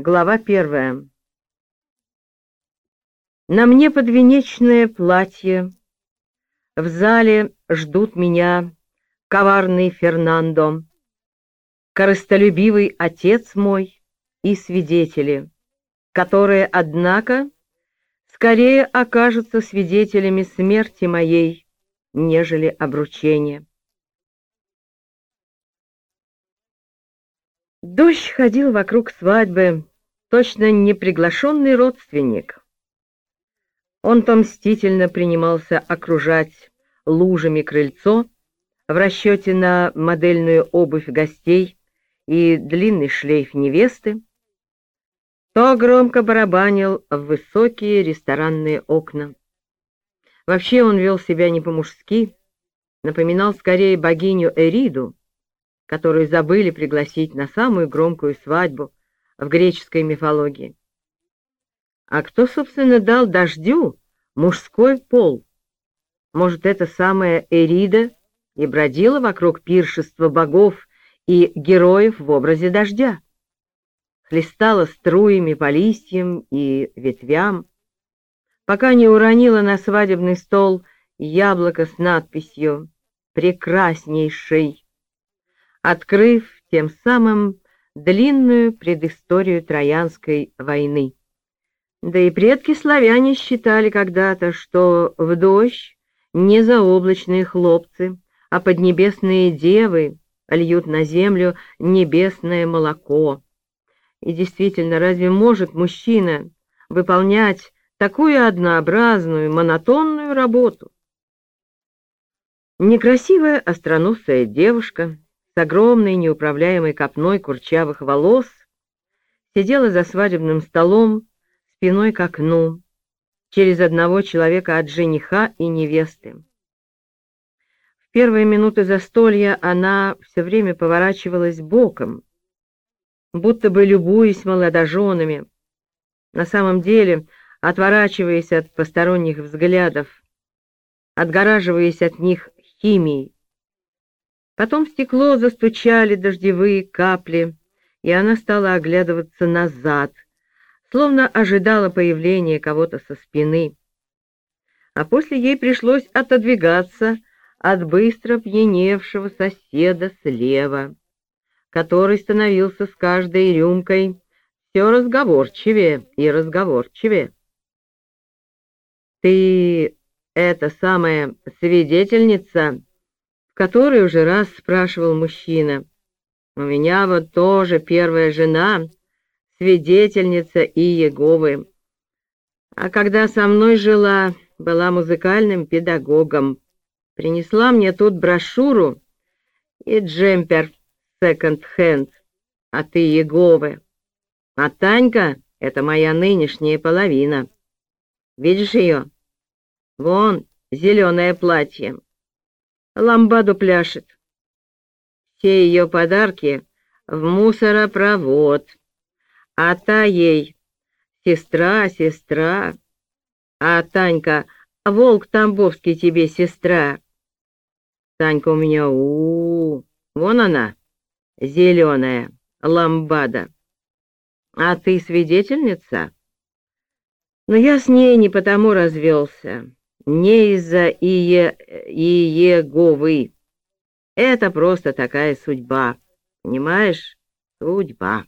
Глава первая. На мне подвенечное платье. В зале ждут меня коварный Фернандо, корыстолюбивый отец мой и свидетели, которые, однако, скорее окажутся свидетелями смерти моей, нежели обручения. Дождь ходил вокруг свадьбы, точно неприглашенный родственник. Он-то мстительно принимался окружать лужами крыльцо в расчете на модельную обувь гостей и длинный шлейф невесты, то громко барабанил в высокие ресторанные окна. Вообще он вел себя не по-мужски, напоминал скорее богиню Эриду, которую забыли пригласить на самую громкую свадьбу в греческой мифологии. А кто, собственно, дал дождю мужской пол? Может, это самая Эрида и бродила вокруг пиршества богов и героев в образе дождя? Хлестала струями по листьям и ветвям, пока не уронила на свадебный стол яблоко с надписью «Прекраснейший» открыв тем самым длинную предысторию Троянской войны. Да и предки-славяне считали когда-то, что в дождь не заоблачные хлопцы, а поднебесные девы льют на землю небесное молоко. И действительно, разве может мужчина выполнять такую однообразную, монотонную работу? Некрасивая остроносая девушка огромной неуправляемой копной курчавых волос, сидела за свадебным столом спиной к окну, через одного человека от жениха и невесты. В первые минуты застолья она все время поворачивалась боком, будто бы любуясь молодоженами, на самом деле отворачиваясь от посторонних взглядов, отгораживаясь от них химией, Потом в стекло застучали дождевые капли, и она стала оглядываться назад, словно ожидала появления кого-то со спины. А после ей пришлось отодвигаться от быстро пьяневшего соседа слева, который становился с каждой рюмкой все разговорчивее и разговорчивее. «Ты это самая свидетельница?» Который уже раз спрашивал мужчина. «У меня вот тоже первая жена, свидетельница Иеговы. А когда со мной жила, была музыкальным педагогом. Принесла мне тут брошюру и джемпер секонд-хенд от Иеговы. А Танька — это моя нынешняя половина. Видишь ее? Вон, зеленое платье ламбаду пляшет. Все ее подарки в мусоропровод, а та ей сестра, сестра, а Танька, волк Тамбовский тебе сестра. Танька у меня, у, -у, -у вон она, зеленая, ламбада. А ты свидетельница? Но я с ней не потому развелся не из-за Ие... Иеговы. Это просто такая судьба, понимаешь? Судьба.